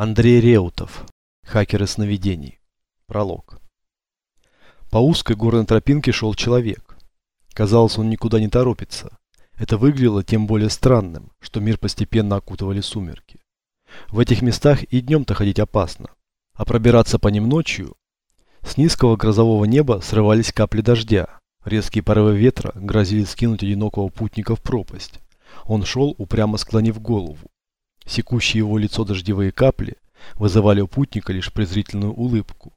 Андрей Реутов. Хакеры сновидений. Пролог. По узкой горной тропинке шел человек. Казалось, он никуда не торопится. Это выглядело тем более странным, что мир постепенно окутывали сумерки. В этих местах и днем-то ходить опасно. А пробираться по ним ночью... С низкого грозового неба срывались капли дождя. Резкие порывы ветра грозили скинуть одинокого путника в пропасть. Он шел, упрямо склонив голову. Секущие его лицо дождевые капли вызывали у путника лишь презрительную улыбку.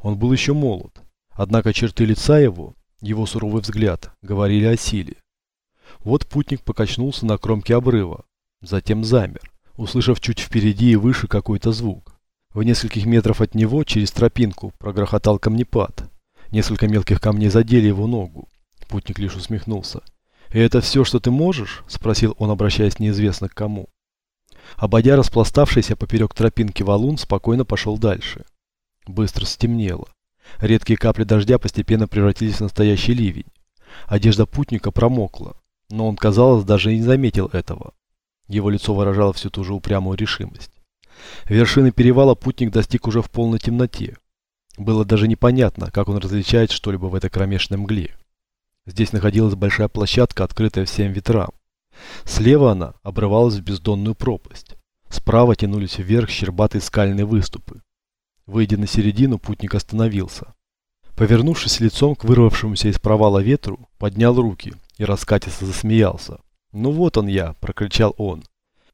Он был еще молод, однако черты лица его, его суровый взгляд, говорили о силе. Вот путник покачнулся на кромке обрыва, затем замер, услышав чуть впереди и выше какой-то звук. В нескольких метров от него через тропинку прогрохотал камнепад. Несколько мелких камней задели его ногу. Путник лишь усмехнулся. «И это все, что ты можешь?» – спросил он, обращаясь неизвестно к кому. Обойдя распластавшийся поперек тропинки валун, спокойно пошел дальше. Быстро стемнело. Редкие капли дождя постепенно превратились в настоящий ливень. Одежда путника промокла, но он, казалось, даже и не заметил этого. Его лицо выражало всю ту же упрямую решимость. Вершины перевала путник достиг уже в полной темноте. Было даже непонятно, как он различает что-либо в этой кромешной мгле. Здесь находилась большая площадка, открытая всем ветрам. Слева она обрывалась в бездонную пропасть. Справа тянулись вверх щербатые скальные выступы. Выйдя на середину, путник остановился. Повернувшись лицом к вырвавшемуся из провала ветру, поднял руки и раскатисто засмеялся. «Ну вот он я!» – прокричал он.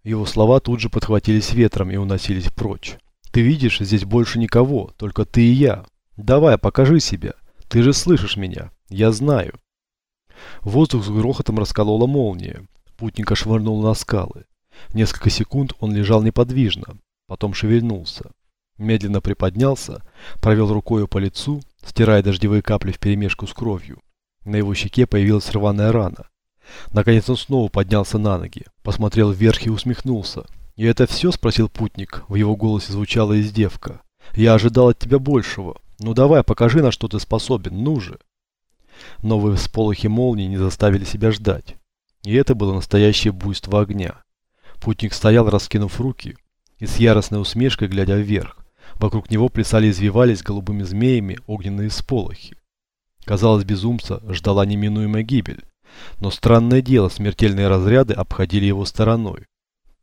Его слова тут же подхватились ветром и уносились прочь. «Ты видишь, здесь больше никого, только ты и я. Давай, покажи себя. Ты же слышишь меня. Я знаю». Воздух с грохотом расколола молния. Путника швырнул на скалы. Несколько секунд он лежал неподвижно, потом шевельнулся. Медленно приподнялся, провел рукою по лицу, стирая дождевые капли вперемешку с кровью. На его щеке появилась рваная рана. Наконец он снова поднялся на ноги, посмотрел вверх и усмехнулся. «И это все?» – спросил путник. В его голосе звучала издевка. «Я ожидал от тебя большего. Ну давай, покажи, на что ты способен, ну же!» Новые всполохи молнии не заставили себя ждать. И это было настоящее буйство огня. Путник стоял, раскинув руки, и с яростной усмешкой глядя вверх. Вокруг него плясали и извивались голубыми змеями огненные сполохи. Казалось, безумца ждала неминуемая гибель. Но странное дело, смертельные разряды обходили его стороной.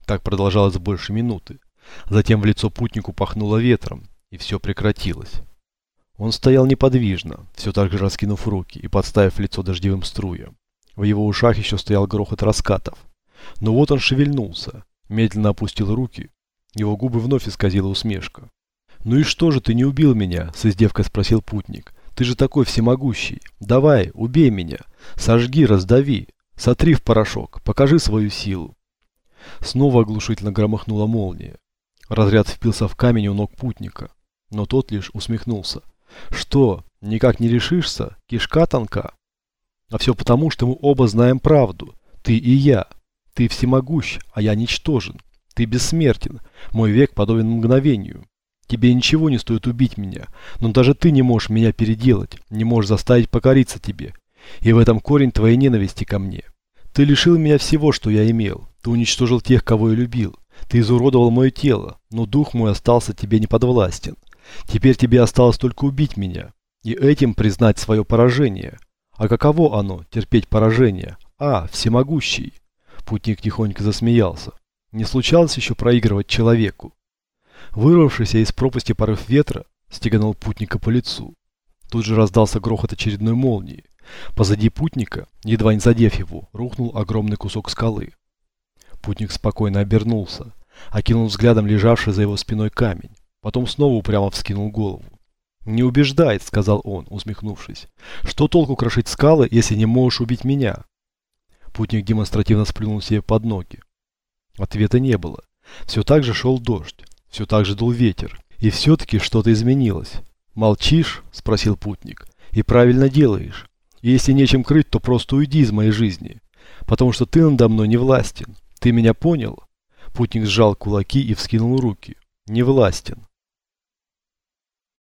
Так продолжалось больше минуты. Затем в лицо путнику пахнуло ветром, и все прекратилось. Он стоял неподвижно, все так же раскинув руки и подставив лицо дождевым струям. В его ушах еще стоял грохот раскатов. Но вот он шевельнулся, медленно опустил руки. Его губы вновь исказила усмешка. «Ну и что же ты не убил меня?» – с издевкой спросил путник. «Ты же такой всемогущий. Давай, убей меня. Сожги, раздави. Сотри в порошок. Покажи свою силу». Снова оглушительно громыхнула молния. Разряд впился в камень у ног путника. Но тот лишь усмехнулся. «Что, никак не решишься? Кишка тонка?» А все потому, что мы оба знаем правду. Ты и я. Ты всемогущ, а я ничтожен. Ты бессмертен. Мой век подобен мгновению. Тебе ничего не стоит убить меня, но даже ты не можешь меня переделать, не можешь заставить покориться тебе. И в этом корень твоей ненависти ко мне. Ты лишил меня всего, что я имел. Ты уничтожил тех, кого я любил. Ты изуродовал мое тело, но дух мой остался тебе неподвластен. Теперь тебе осталось только убить меня и этим признать свое поражение. А каково оно, терпеть поражение? А, всемогущий. Путник тихонько засмеялся. Не случалось еще проигрывать человеку. Вырвавшийся из пропасти порыв ветра стеганул путника по лицу. Тут же раздался грохот очередной молнии. Позади путника, едва не задев его, рухнул огромный кусок скалы. Путник спокойно обернулся, окинул взглядом лежавший за его спиной камень, потом снова упрямо вскинул голову. «Не убеждает», — сказал он, усмехнувшись. «Что толку крошить скалы, если не можешь убить меня?» Путник демонстративно сплюнул себе под ноги. Ответа не было. Все так же шел дождь, все так же дул ветер. И все-таки что-то изменилось. «Молчишь?» – спросил путник. «И правильно делаешь. И если нечем крыть, то просто уйди из моей жизни. Потому что ты надо мной не властен. Ты меня понял?» Путник сжал кулаки и вскинул руки. «Не властен.